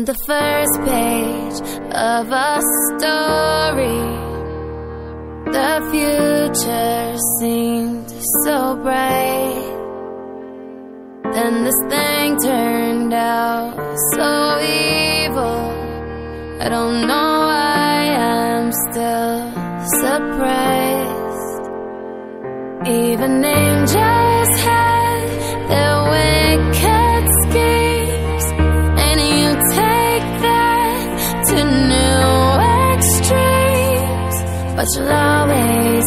on the first page of a story. The future seemed so bright. Then this thing turned out so evil. I don't know why I'm still surprised. Even angels had their wings. but you'll always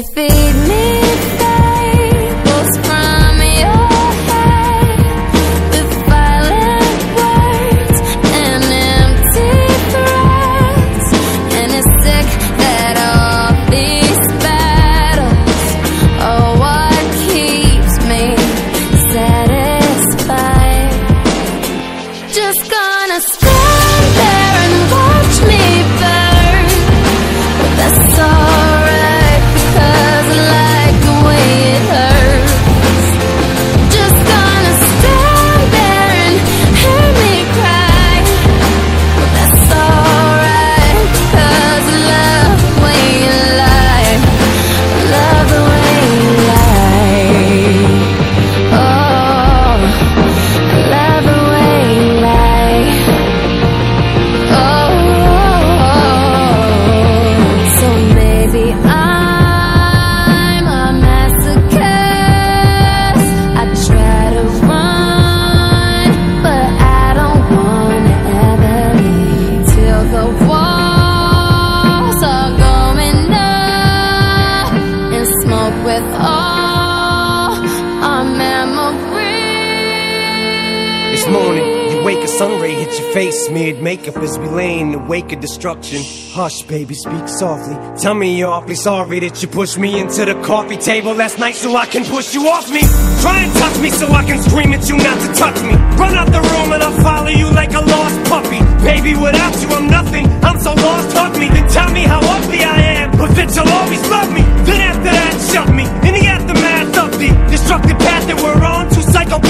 you face smeared makeup as we lay in the wake of destruction. Hush, baby, speak softly. Tell me you're awfully sorry that you pushed me into the coffee table last night so I can push you off me. Try and touch me so I can scream at you not to touch me. Run out the room and I'll follow you like a lost puppy. Baby, without you, I'm nothing. I'm so lost, hug me. Then tell me how ugly I am, but that you'll always love me. Then after that, shove me in the aftermath of the destructive path that we're on. Two psychopaths.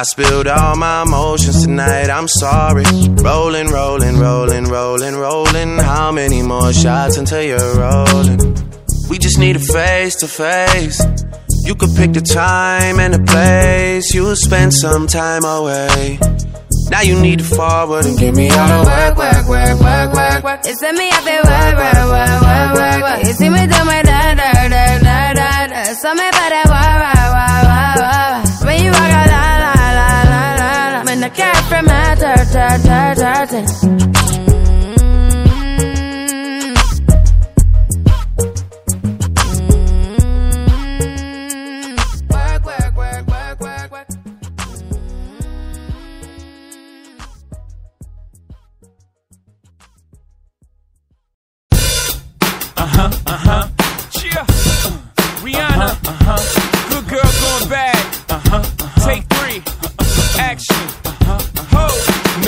I spilled all my emotions tonight, I'm sorry. Rolling, rolling, rolling, rolling, rolling. How many more shots until you're rolling? We just need a face to face. You could pick the time and the place. You'll spend some time away. Now you need to forward and give me all the work, work, work, work, work, work. It's me up and work, work, work, work, work, work. You me do my tired, tired, tired things.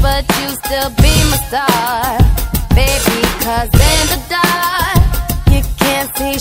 but you still be my star. Baby, cause in the dark, you can't see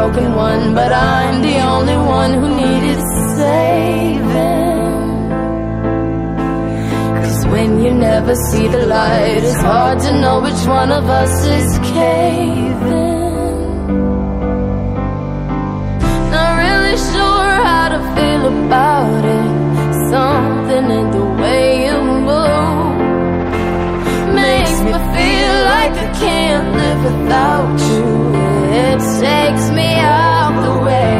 broken one, but I'm the only one who needed saving. Cause when you never see the light, it's hard to know which one of us is caving. Not really sure how to feel about it. Something in the way you move makes me feel like I can't live without you. It takes me all the way.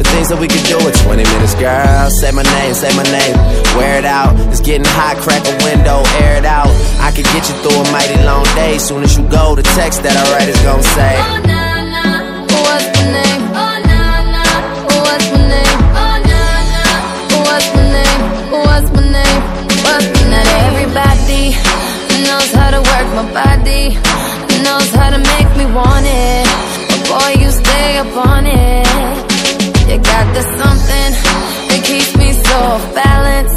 The things that we could do in 20 minutes, girl. Say my name, say my name. Wear it out. It's getting hot, crack a window, air it out. I could get you through a mighty long day. Soon as you go, the text that I write is gonna say. Oh, nah, nah. What's my name? Oh, nah, nah. What's my name? Oh, nah, nah. What's my name? What's my name? What's my name? Everybody knows how to work my body. Knows how to make me want it. But boy, you stay up on it. Got the something that keeps me so off balance.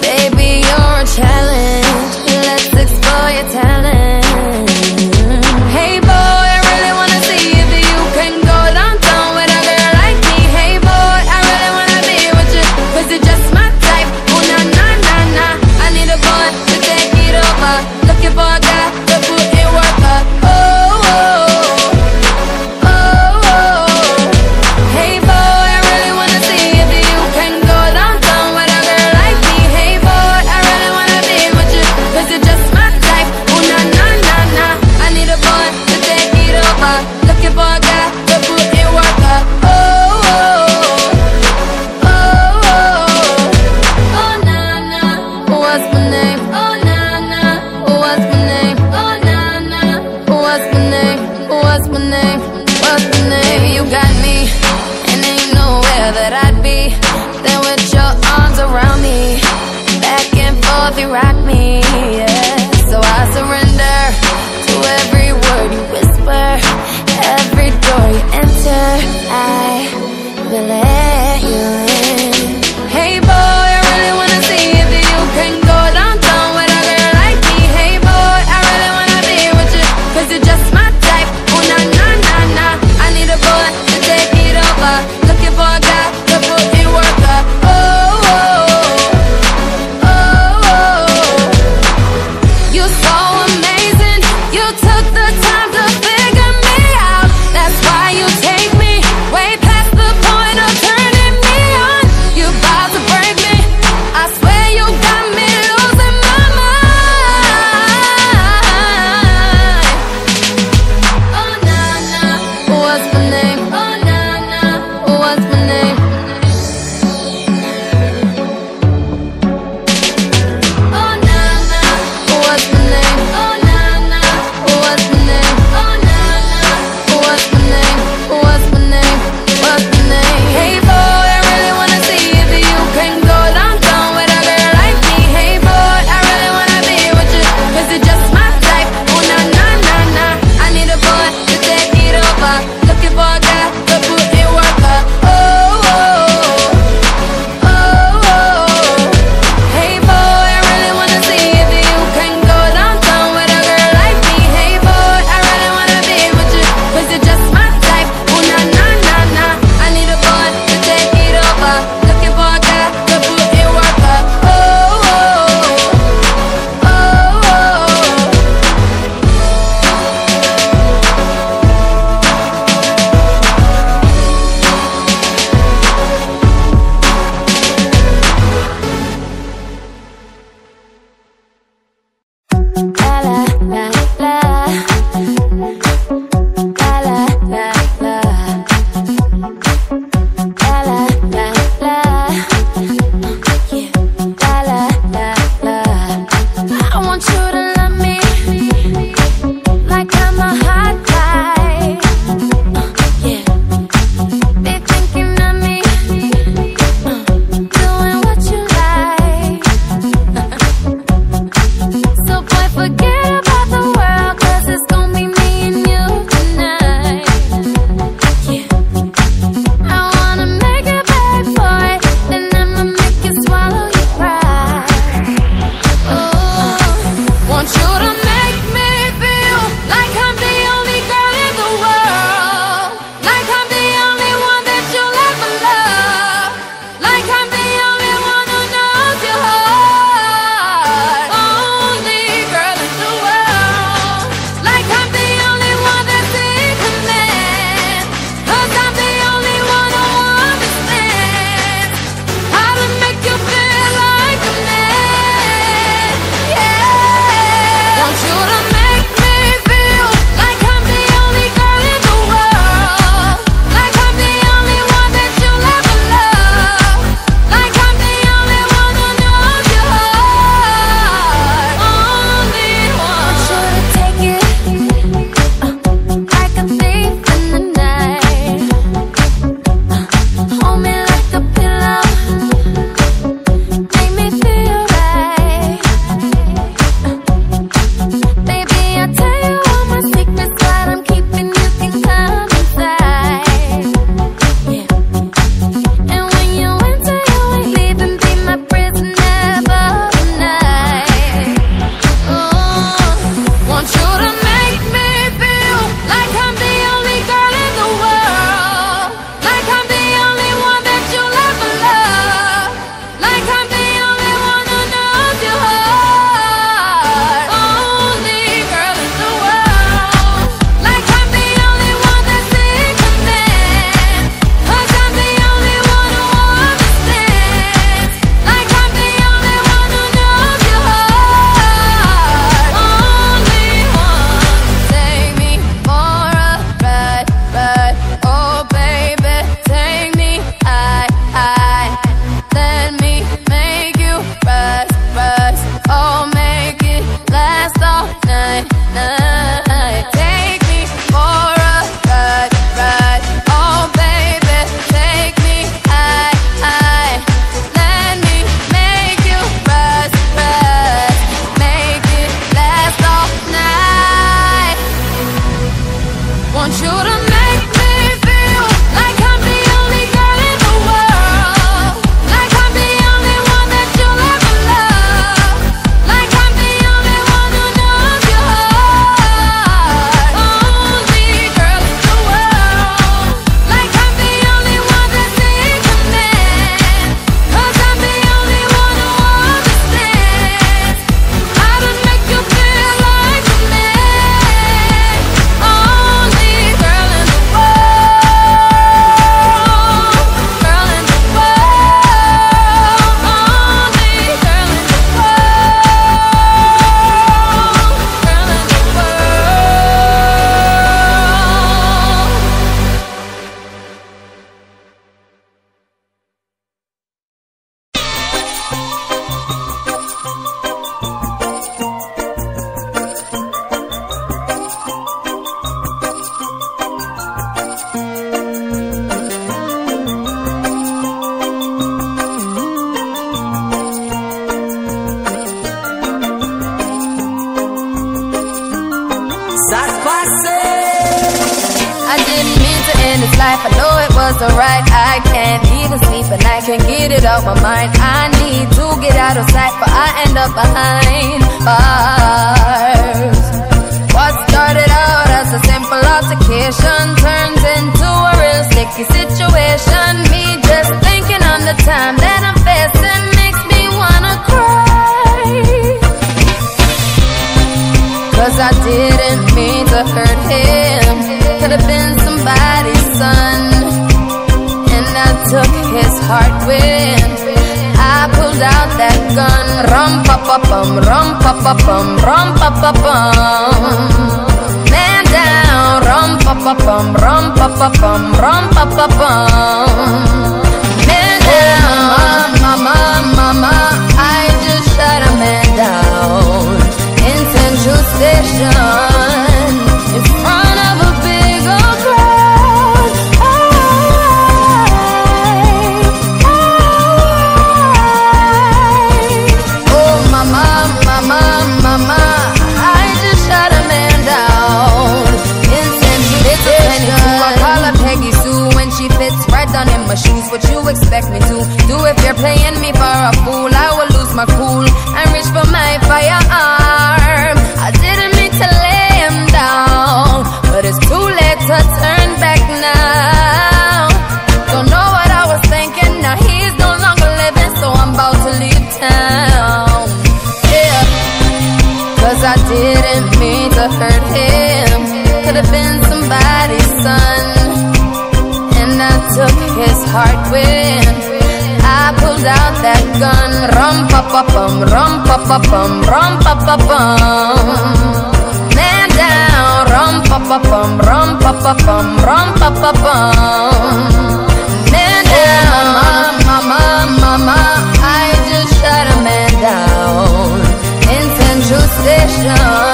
Baby, you're a challenge. Let's explore your talent. Out. I need to get out of sight, but I end up behind bars. What started out as a simple altercation turns into a real sticky situation. Me just thinking on the time that I'm facing makes me wanna cry. Cause I didn't mean to hurt him. Could have been somebody's son. And I took his heart with. Rum pa pa bum, rum pa pa bum, rum pa pa bum. Man down, rum pa pa bum, rum pa pa bum, rum pa pa bum. Man down, mama, mama, I just shut a man down in Central Station expect me to do if you're playing me for a fool? I will lose my cool and reach for my firearm. I didn't mean to lay him down, but it's too late to turn back now. Don't know what I was thinking. Now he's no longer living, so I'm about to leave town. Yeah. Cause I didn't mean to hurt him. Could have been somebody's son. And I took his heart with. I pulled out that gun. Rum pa pa bum, rum pa pa bum, rum pa pa bum. Man down, rum pa pa bum, rum pa pa bum, rum pa pa bum. Man down, mama, mama, mama, I just shut a man down in Central Station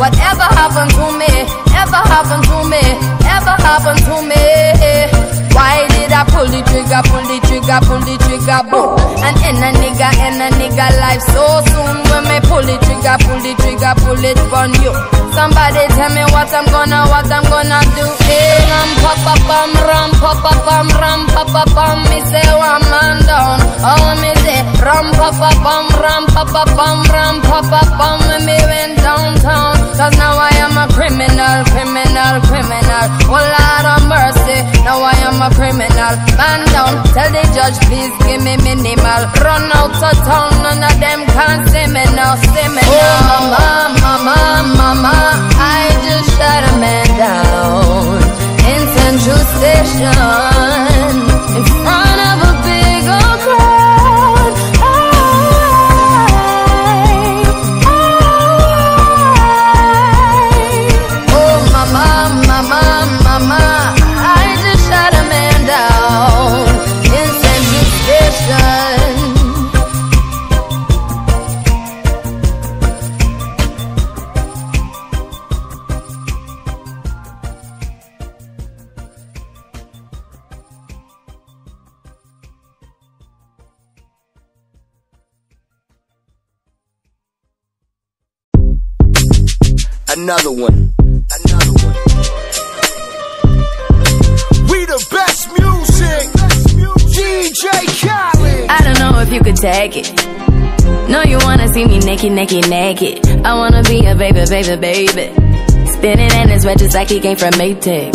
whatever happened to me, ever happened to me, ever happened to me. Pull the trigger, pull the trigger, pull the trigger, boom? And in a nigga, in a nigga life so soon. When me pull the trigger, pull the trigger, pull it on you. Somebody tell me what I'm gonna, what I'm gonna do. Hey, ram pa pa bum, ram pa pa bum, ram pa pa bum. Me say one man down. Oh, me say ram pa pa bum, ram pa pa bum, ram pa pa bum. When me went downtown, cause now I am a criminal, criminal, criminal. Oh Lord of mercy, now I am a criminal. Man down, tell the judge please give me minimal. Run out of town, none of them can see me now, see me oh. now. Oh mama, mama, mama, I just shut a man down in Central Station in front Another one. Another one. We the best music. DJ Khaled. I don't know if you could take it. No, you wanna see me naked, naked, naked. I wanna be a baby, baby, baby. Spinning in his red just like he came from Maytag.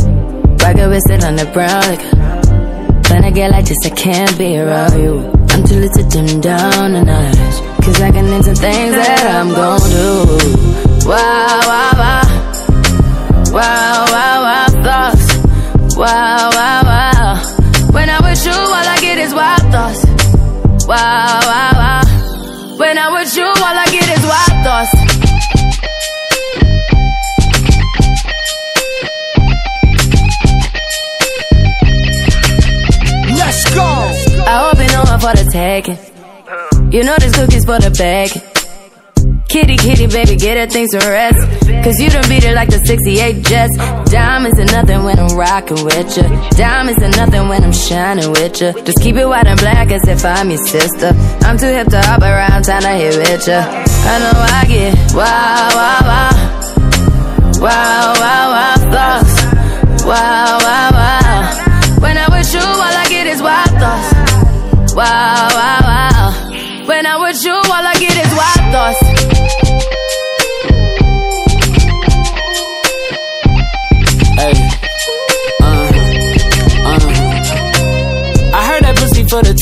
Rocket with it on the brown liquor. When I get like this, I can't be around you. I'm too little to dim down the notch. Cause I can into things that I'm gon' do. Wow, wow, wow. Wow, wow, wow, thoughts. Wow, wow, wow. When I'm with you, all I get is wild thoughts. Wow, wow, wow. When I'm with you, all I get is wild thoughts. Let's go. I hope you know I'm for the taking. You know this cookie's for the bag. Kitty, kitty, baby, get her things to rest. Cause you done beat her like the 68 Jets. Diamonds are nothing when I'm rocking with ya. Diamonds are nothing when I'm shining with ya. Just keep it white and black as if I'm your sister. I'm too hip to hop around town to hit with ya. I know I get wow, wow, wow. Wow, wow, wow, thoughts. Wow, wow, wow.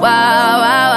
Wow, wow,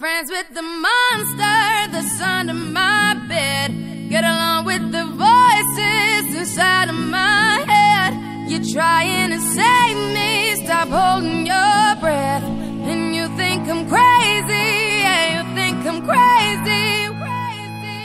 friends with the monster that's under my bed. Get along with the voices inside of my head. You're trying to save me, stop holding your breath. And you think I'm crazy, yeah, you think I'm crazy.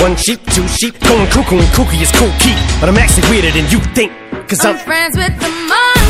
One sheep, two sheep, going cuckoo and kooky is cool key. But I'm actually weirder than you think. Cause I'm, I'm friends with the monster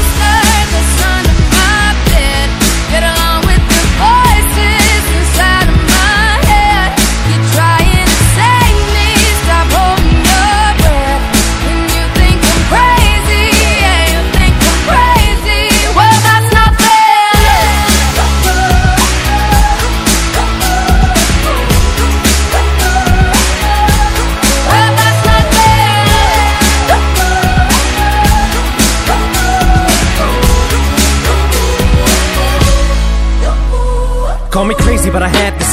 crazy, but I had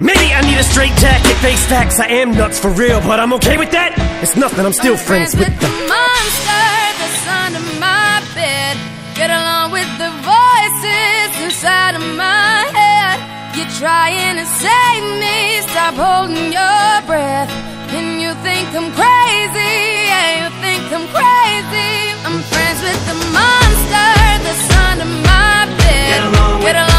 Maybe I need a straight jacket, face facts. I am nuts for real, but I'm okay with that. It's nothing, I'm still friends with the them. monster that's under my bed. Get along with the voices inside of my head. You're trying to save me, stop holding your breath. And you think I'm crazy, yeah, you think I'm crazy. I'm friends with the monster that's under my bed. Get along with the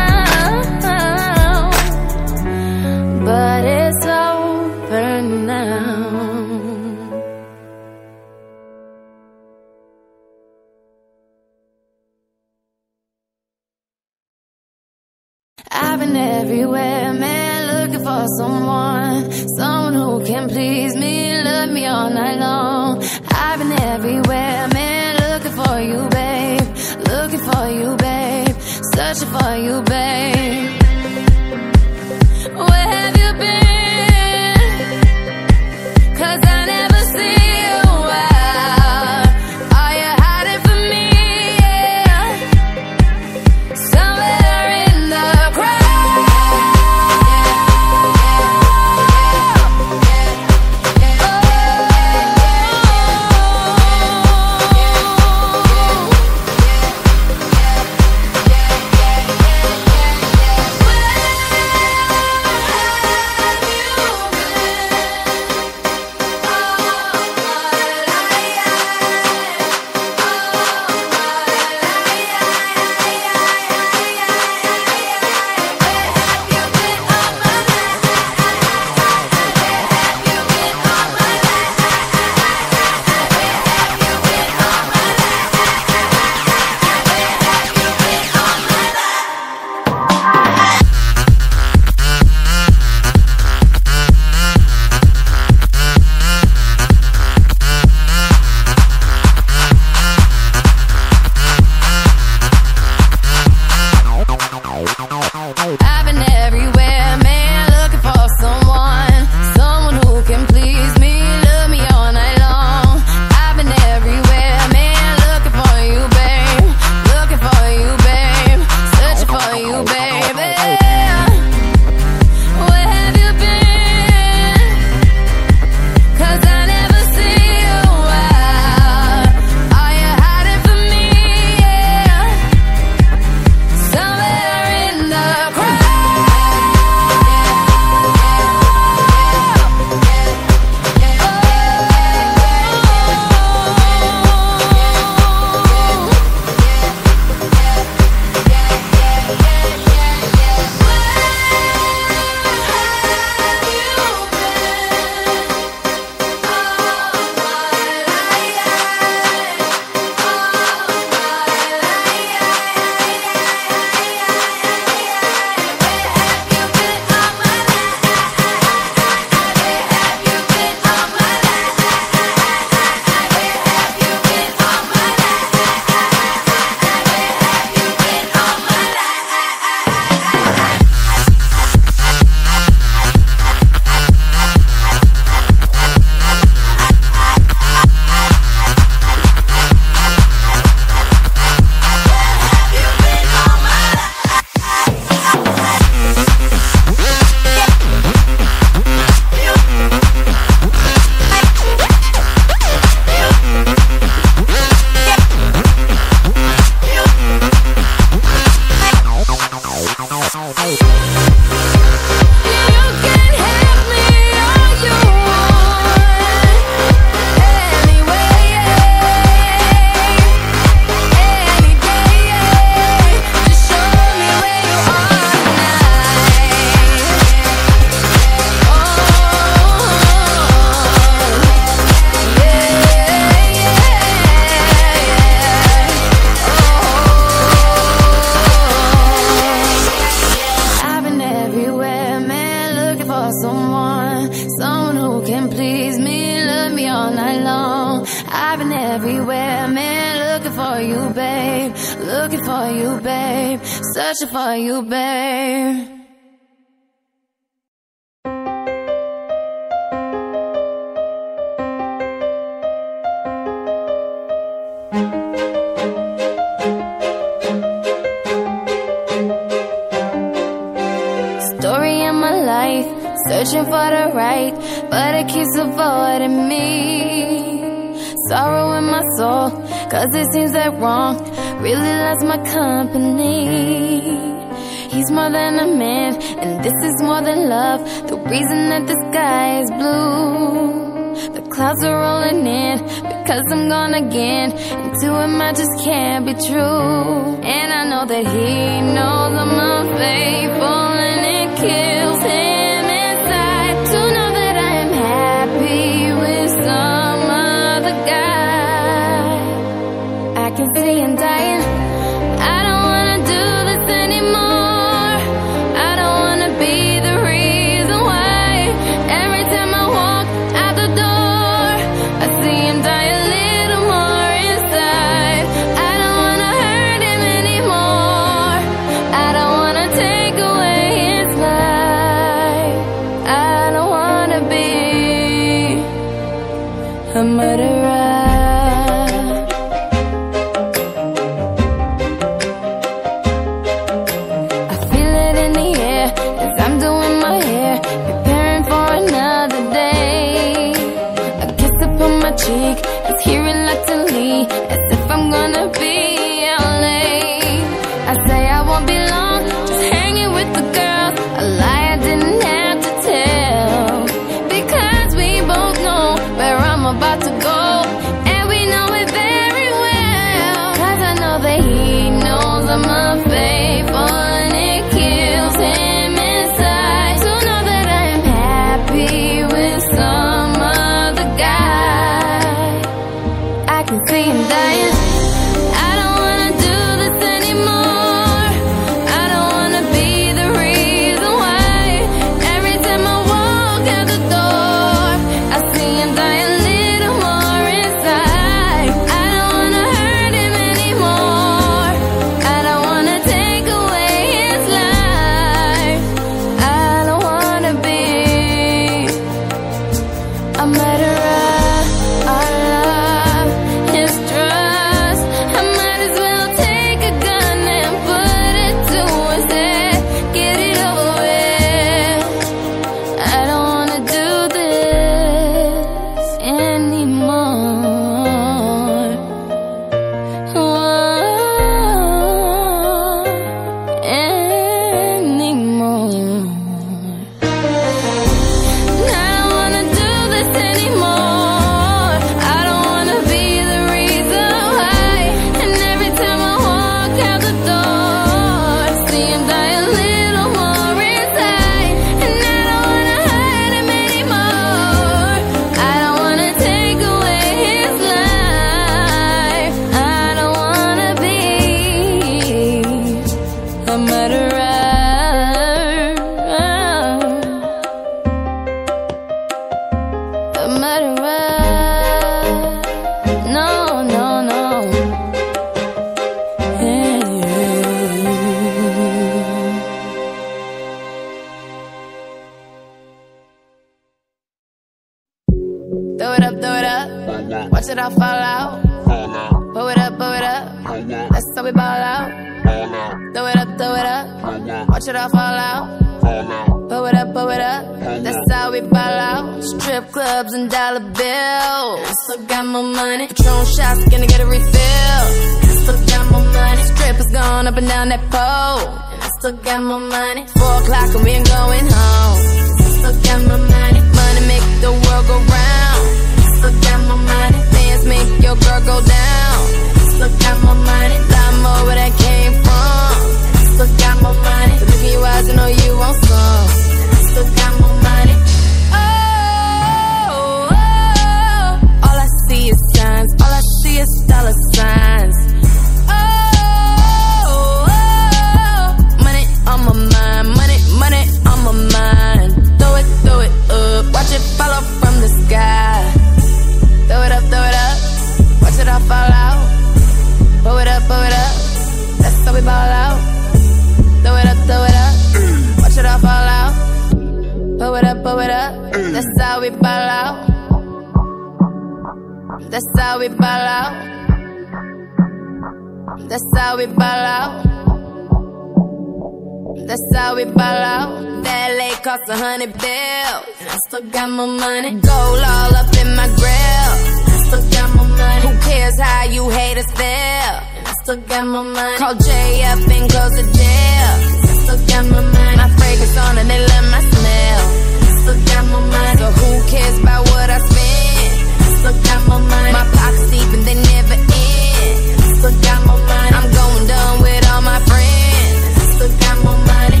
there. I still got my mind. Call Jay up and close the deal. I still got my mind. My fragrance on and they love my smell. I still got my mind. So who cares about what I spend? I still got my mind. My pockets deep and they never end. I still got my mind. I'm going down with all my friends. I still got my money.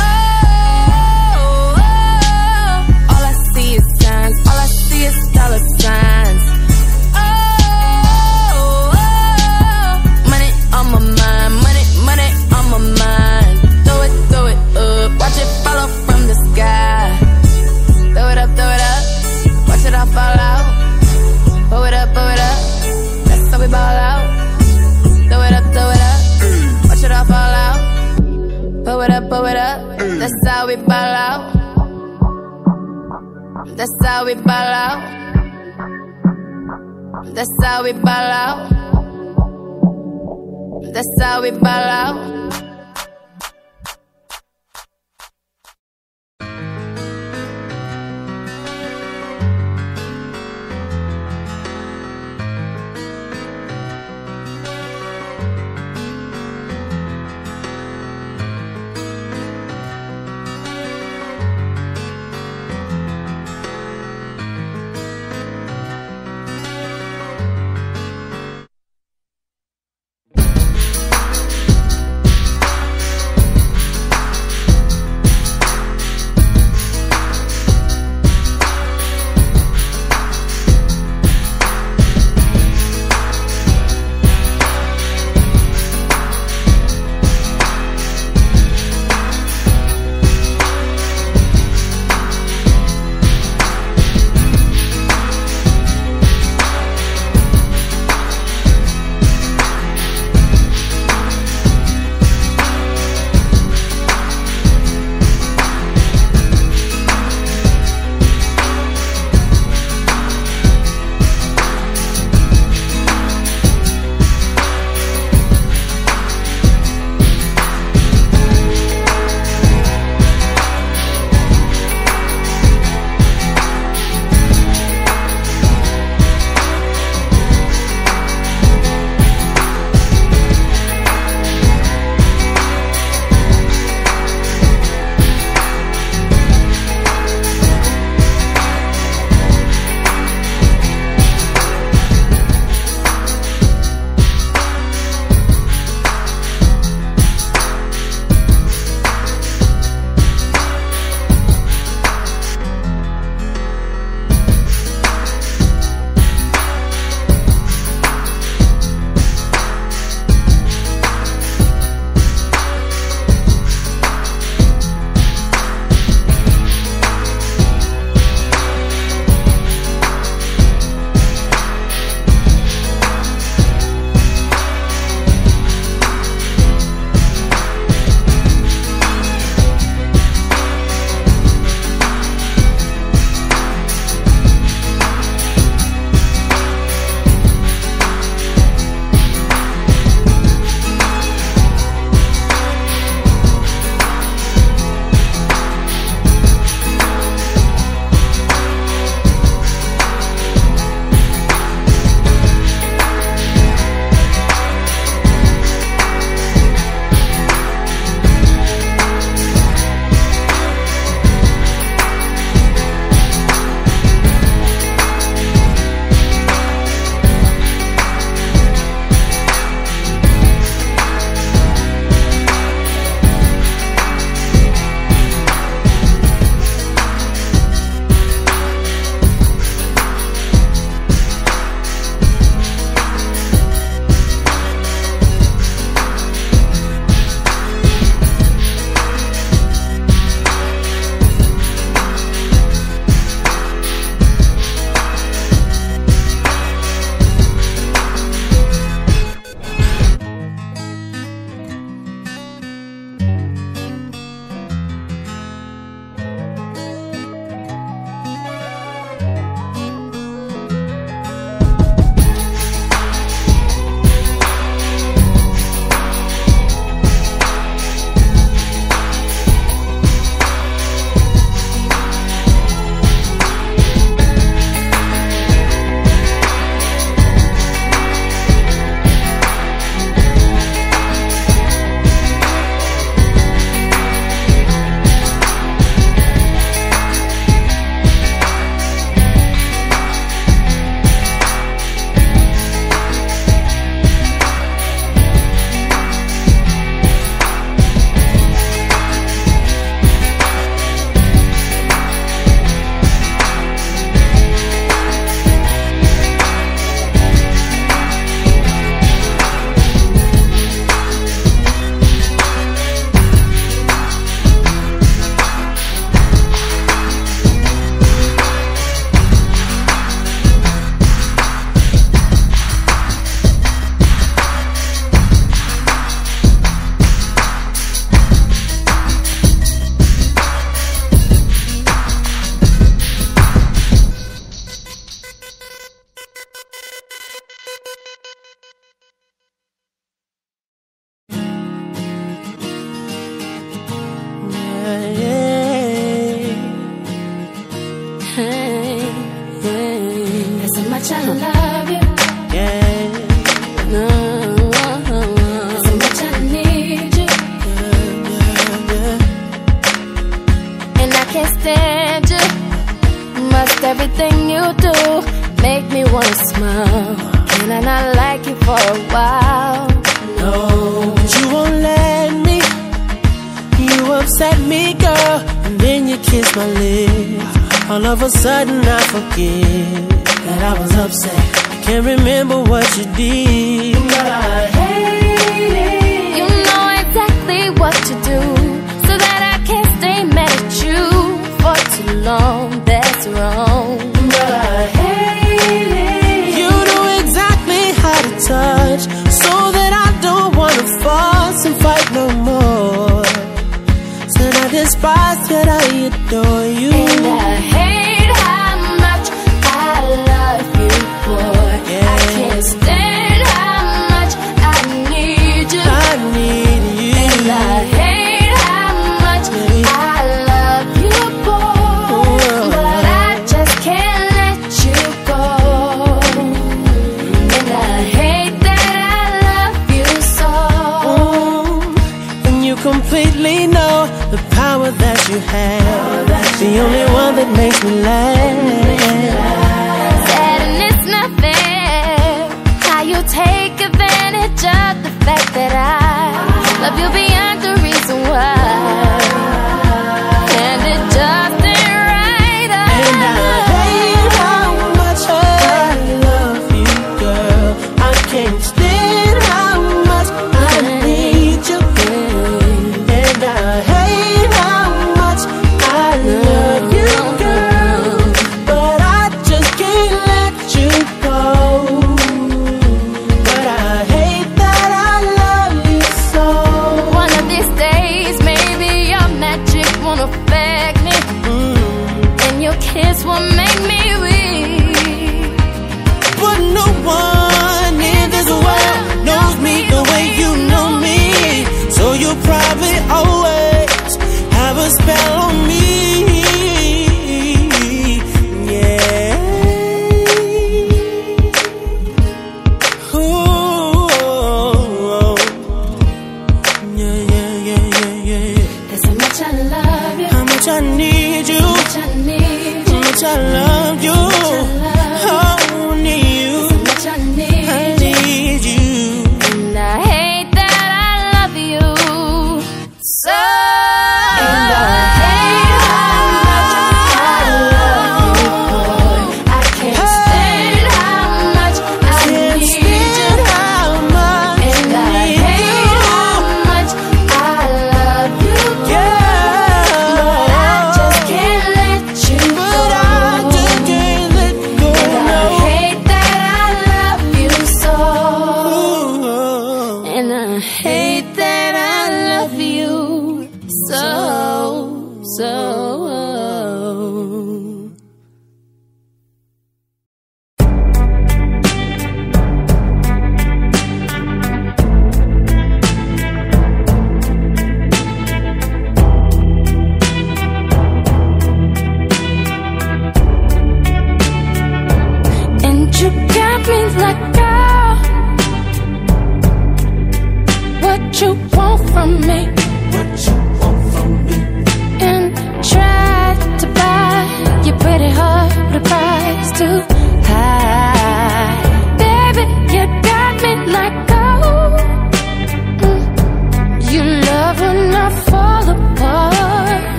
Oh, oh, oh. All I see is signs. All I see is dollar signs. That's how we ball out. That's how we ball out. That's how we ball out.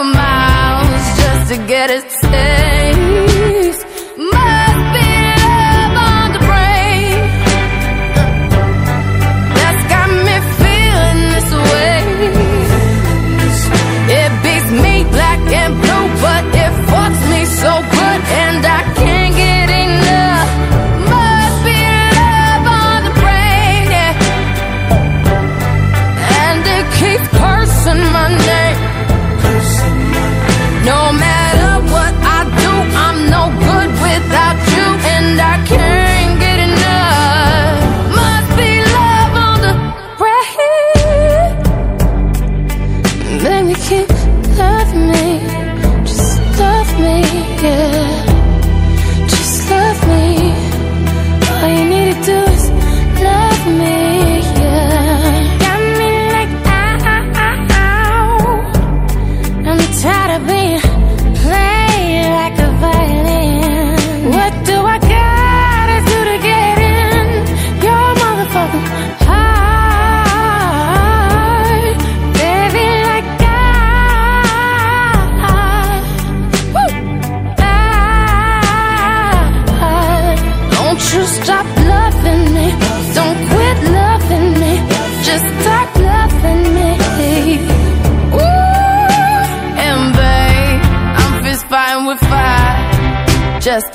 for miles just to get a taste. Must be love on the brain that's got me feeling this way. It beats me black and blue, but it fucks me so good, and I.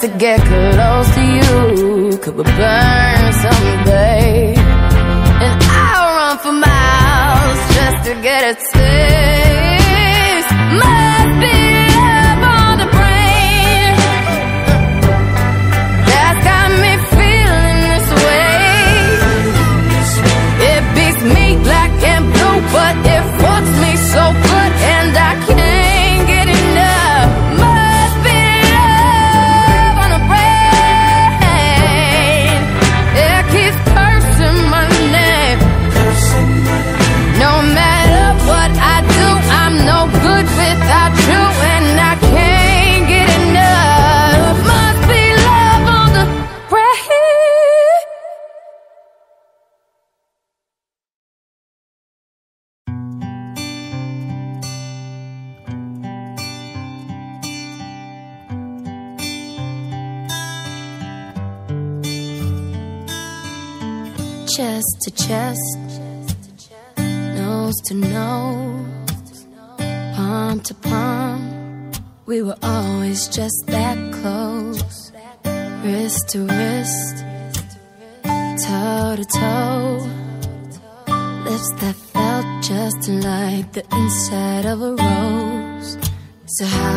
to get close to you. Could we burn someday And I'll run for miles Just to get a taste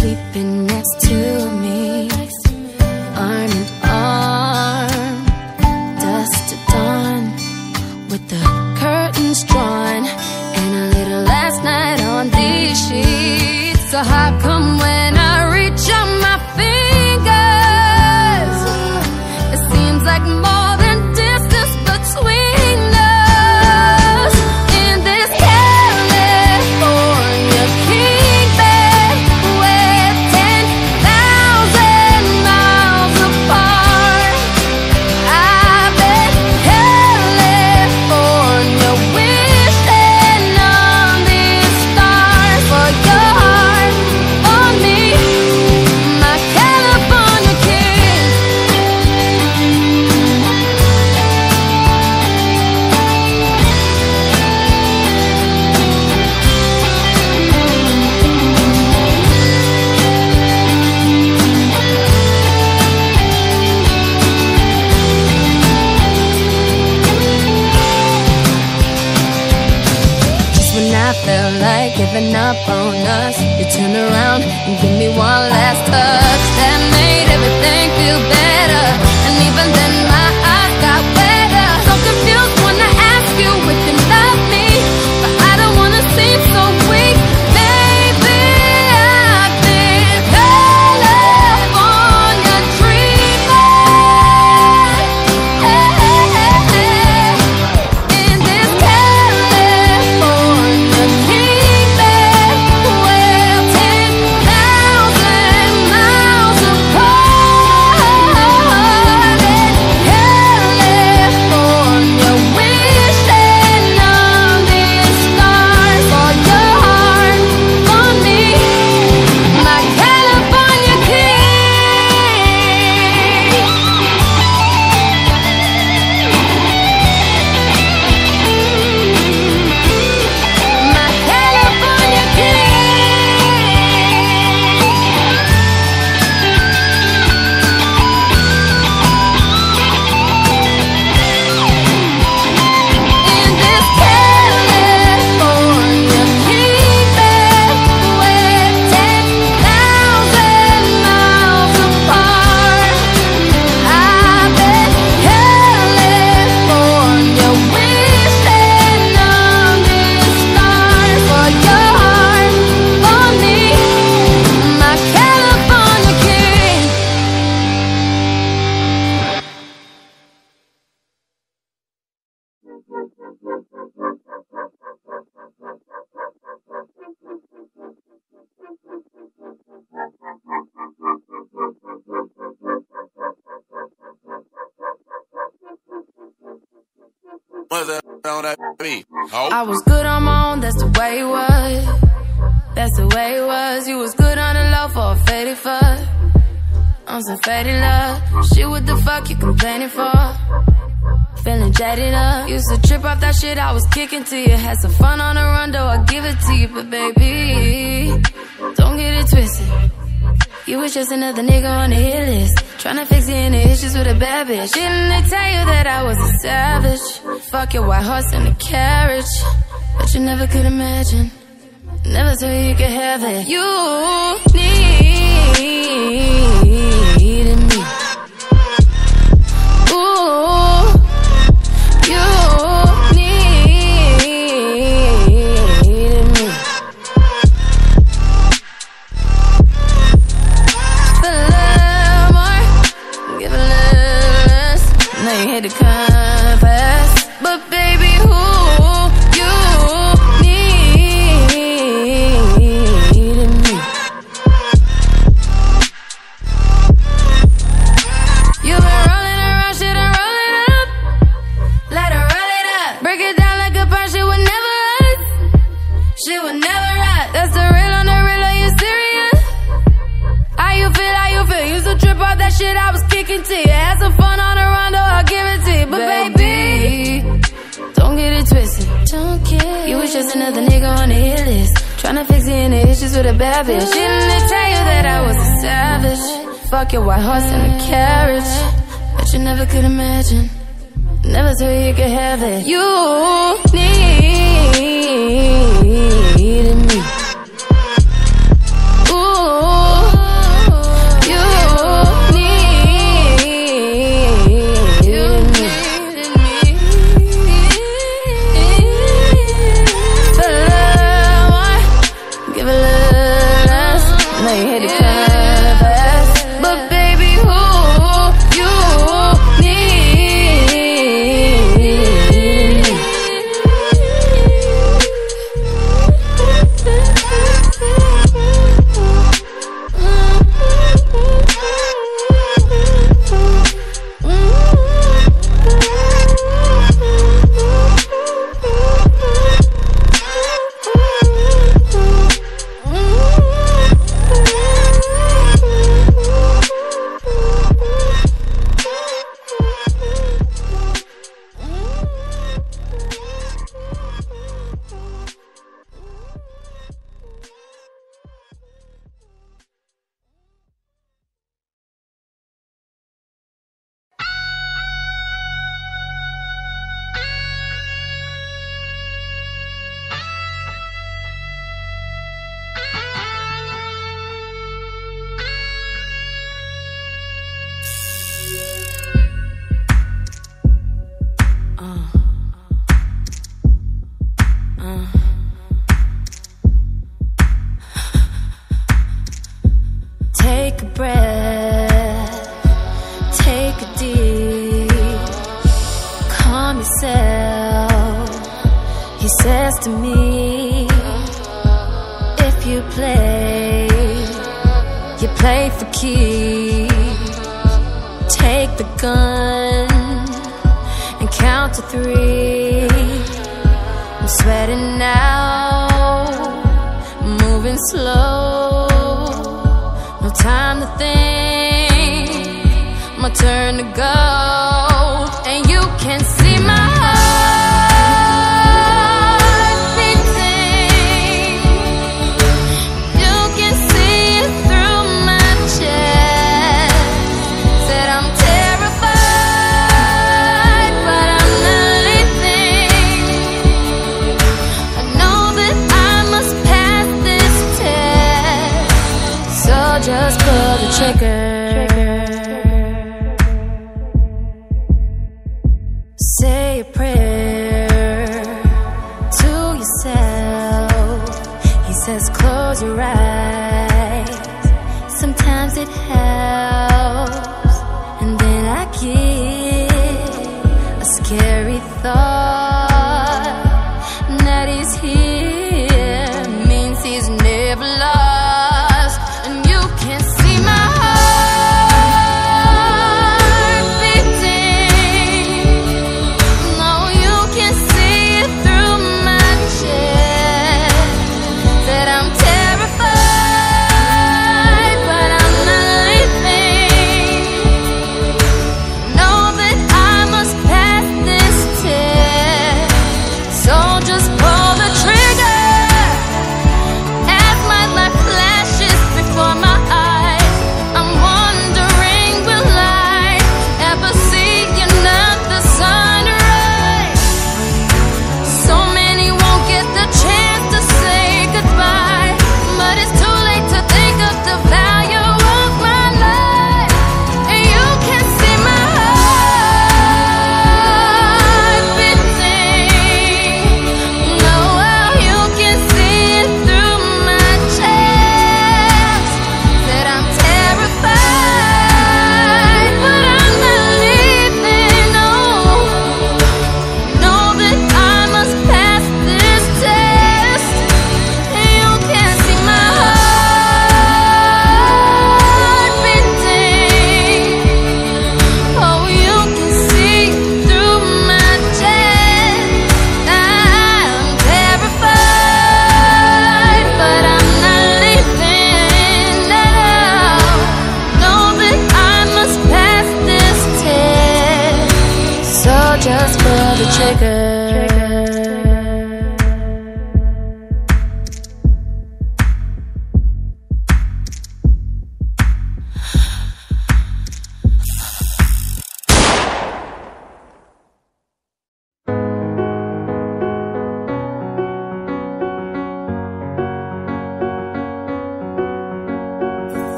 sleeping it to you. Had some fun on the run, though I give it to you. But baby, don't get it twisted. You was just another nigga on the hit list. Tryna fix any issues with a bad bitch. Didn't they tell you that I was a savage? Fuck your white horse and a carriage. But you never could imagine. Never thought you could have it. You need. Tryna fix the issues with a bad bitch. Didn't they tell you that I was a savage? Fuck your white horse and a carriage. But you never could imagine. Never thought you could have it. You need.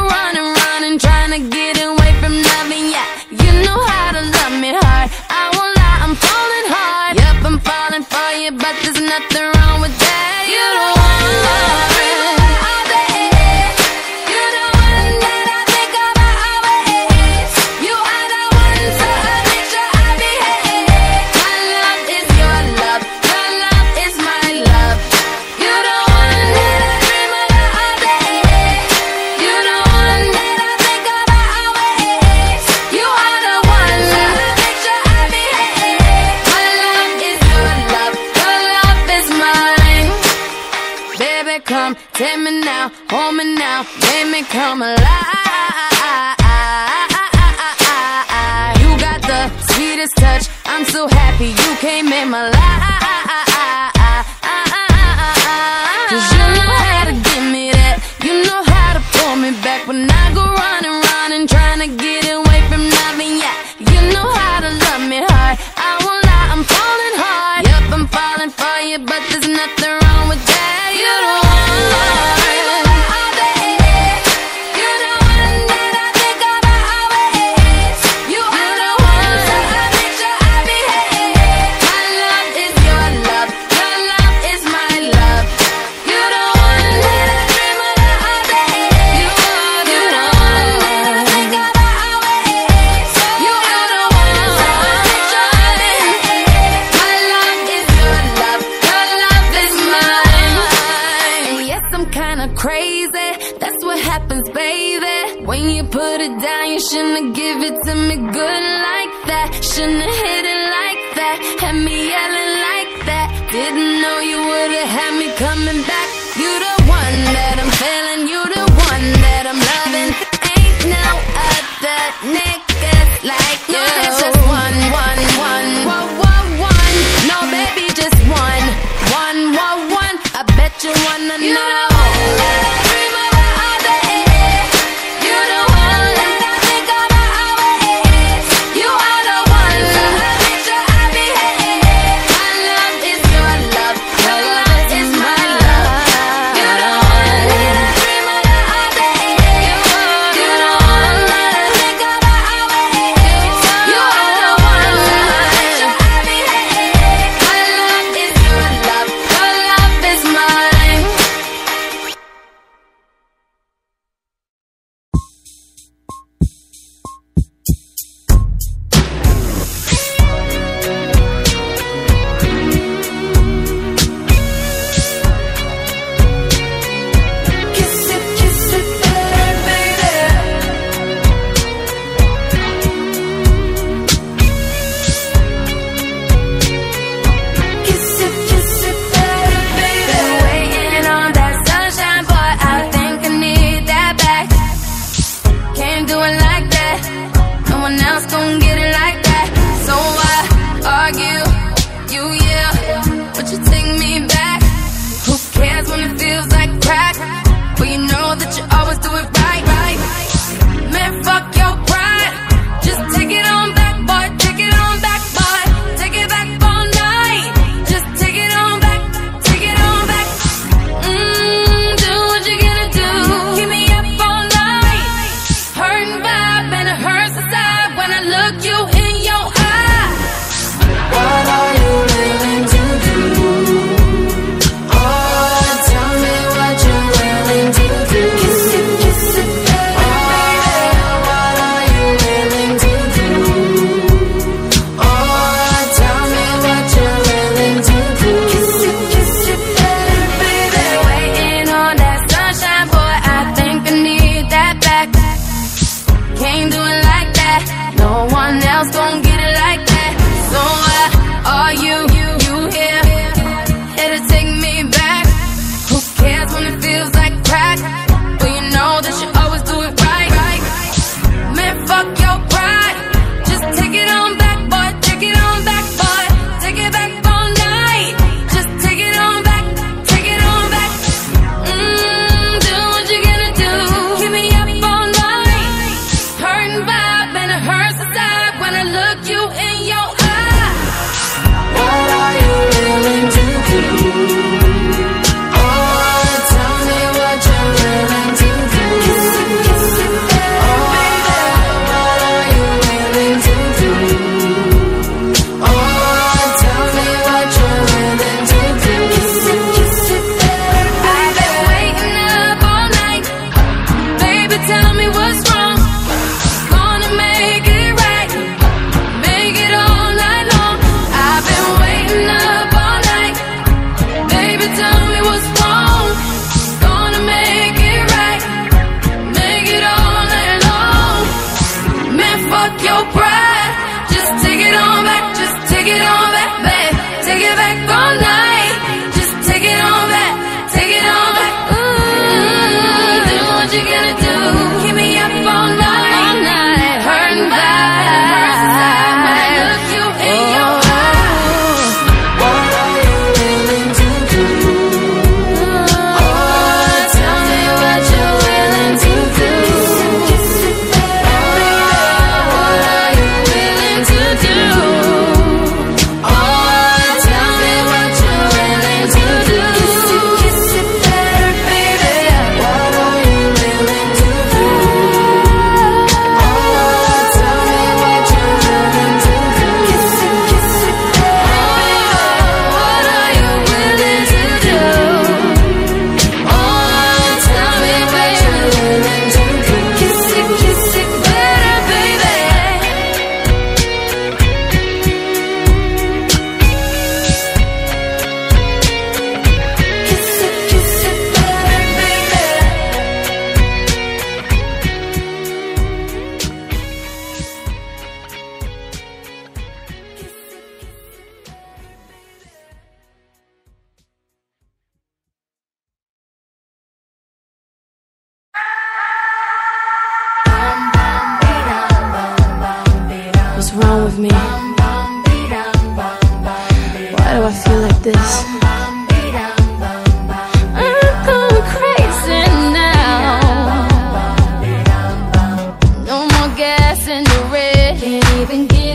Running, running, trying to get away